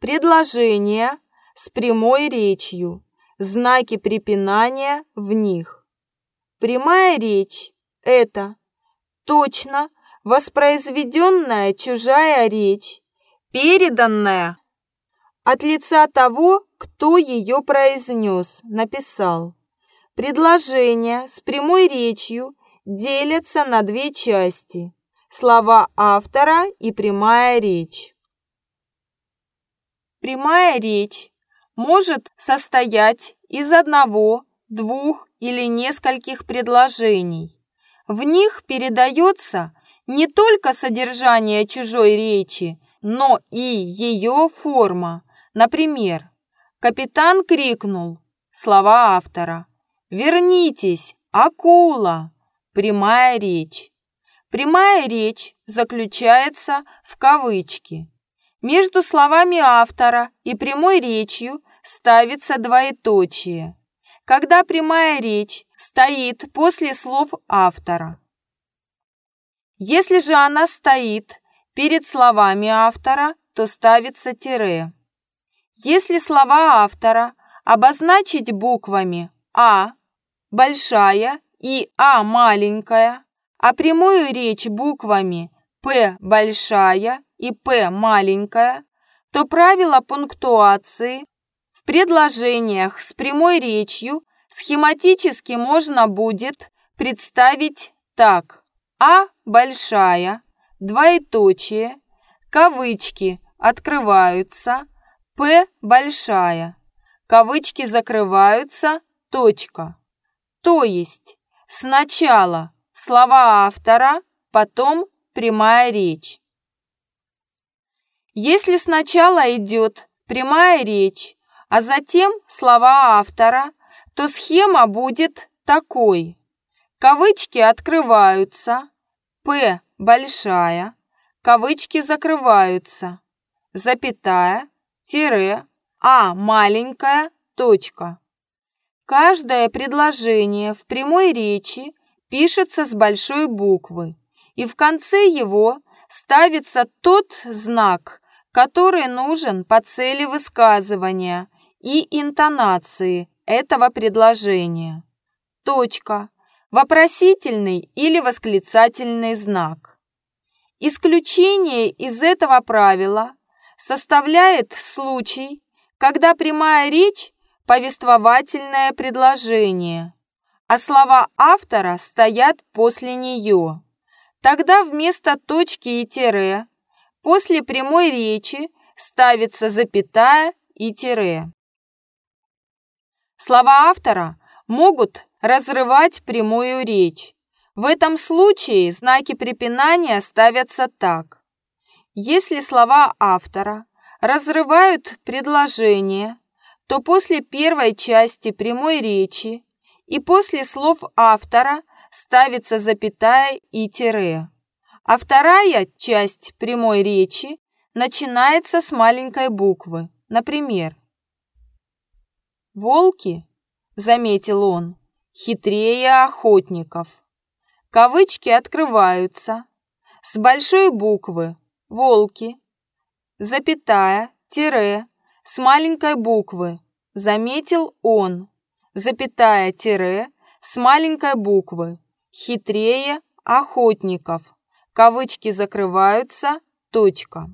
Предложения с прямой речью. Знаки препинания в них. Прямая речь – это точно воспроизведенная чужая речь, переданная от лица того, кто ее произнес, написал. Предложения с прямой речью делятся на две части – слова автора и прямая речь. Прямая речь может состоять из одного, двух или нескольких предложений. В них передается не только содержание чужой речи, но и ее форма. Например, капитан крикнул слова автора «Вернитесь, акула!» Прямая речь. Прямая речь заключается в кавычке. Между словами автора и прямой речью ставится двоеточие, когда прямая речь стоит после слов автора. Если же она стоит перед словами автора, то ставится тире. Если слова автора обозначить буквами А большая и А маленькая, а прямую речь буквами П большая и П маленькая, то правило пунктуации в предложениях с прямой речью схематически можно будет представить так. А большая, двоеточие, кавычки открываются, П большая, кавычки закрываются, точка. То есть сначала слова автора, потом прямая речь. Если сначала идет прямая речь, а затем слова автора, то схема будет такой. Кавычки открываются, П большая, кавычки закрываются, запятая, тире, А маленькая, точка. Каждое предложение в прямой речи пишется с большой буквы, и в конце его ставится тот знак, который нужен по цели высказывания и интонации этого предложения. Точка. Вопросительный или восклицательный знак. Исключение из этого правила составляет случай, когда прямая речь – повествовательное предложение, а слова автора стоят после нее. Тогда вместо точки и тире После прямой речи ставится запятая и тире. Слова автора могут разрывать прямую речь. В этом случае знаки препинания ставятся так. Если слова автора разрывают предложение, то после первой части прямой речи и после слов автора ставится запятая и тире а вторая часть прямой речи начинается с маленькой буквы. Например, «Волки», — заметил он, — «хитрее охотников». Кавычки открываются. С большой буквы «волки», запятая, тире, с маленькой буквы «заметил он», запятая, тире, с маленькой буквы «хитрее охотников». Кавычки закрываются, точка.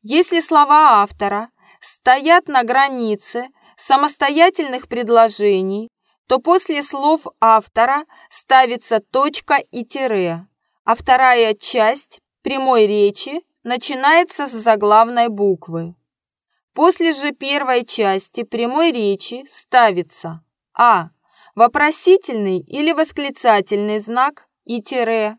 Если слова автора стоят на границе самостоятельных предложений, то после слов автора ставится точка и тире, а вторая часть прямой речи начинается с заглавной буквы. После же первой части прямой речи ставится а. Вопросительный или восклицательный знак и тире.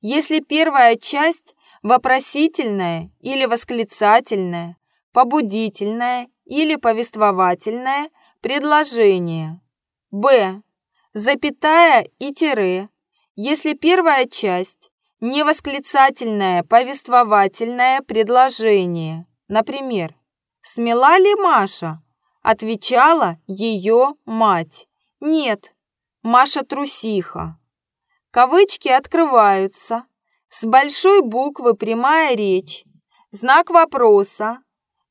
Если первая часть вопросительная или восклицательная, побудительная или повествовательное предложение. Б. Запятая и тире. Если первая часть не восклицательное повествовательное предложение. Например, «Смела ли Маша?» Отвечала ее мать. «Нет, Маша трусиха». Кавычки открываются. С большой буквы прямая речь. знак вопроса,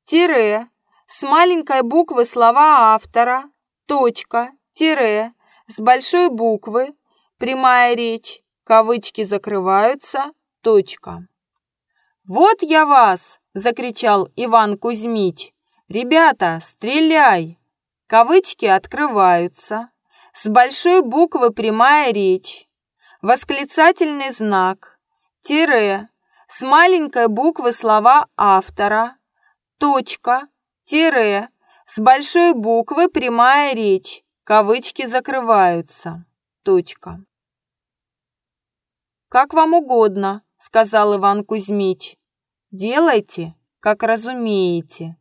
тире, с маленькой буквы слова автора, точка, тире, с большой буквы, прямая речь, кавычки закрываются, точка. «Вот я вас!» – закричал Иван Кузьмич. «Ребята, стреляй!» Кавычки открываются. С большой буквы прямая речь. Восклицательный знак. Тире. С маленькой буквы слова автора. Точка. Тире. С большой буквы прямая речь. Кавычки закрываются. Точка. «Как вам угодно», — сказал Иван Кузьмич. «Делайте, как разумеете».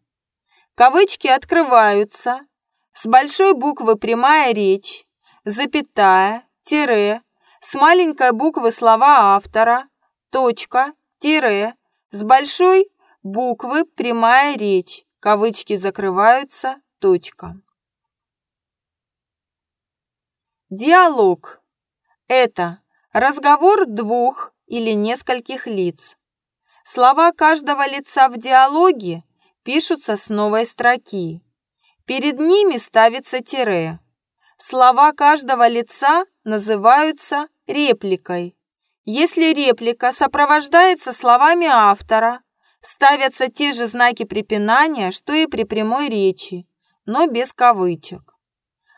Кавычки открываются. С большой буквы прямая речь, запятая, тире, с маленькой буквы слова автора, точка, тире, с большой буквы прямая речь, кавычки закрываются, точка. Диалог. Это разговор двух или нескольких лиц. Слова каждого лица в диалоге пишутся с новой строки. Перед ними ставится тире. Слова каждого лица называются репликой. Если реплика сопровождается словами автора, ставятся те же знаки препинания, что и при прямой речи, но без кавычек.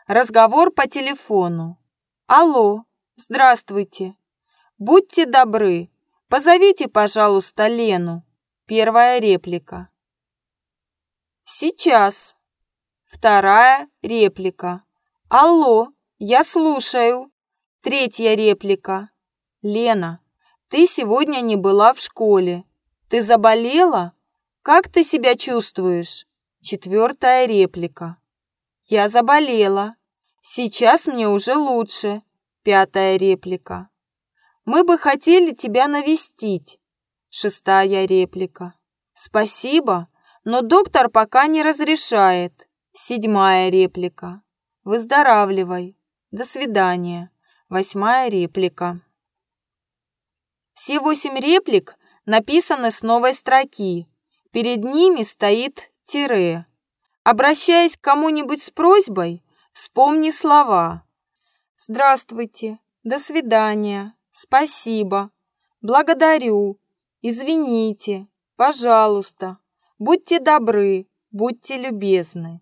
Разговор по телефону. Алло, здравствуйте. Будьте добры, позовите, пожалуйста, Лену. Первая реплика. Сейчас. Вторая реплика. Алло, я слушаю. Третья реплика. Лена, ты сегодня не была в школе. Ты заболела? Как ты себя чувствуешь? Четвертая реплика. Я заболела. Сейчас мне уже лучше. Пятая реплика. Мы бы хотели тебя навестить. Шестая реплика. Спасибо, но доктор пока не разрешает. Седьмая реплика. Выздоравливай. До свидания. Восьмая реплика. Все восемь реплик написаны с новой строки. Перед ними стоит тире. Обращаясь к кому-нибудь с просьбой, вспомни слова. Здравствуйте. До свидания. Спасибо. Благодарю. Извините. Пожалуйста. Будьте добры, будьте любезны.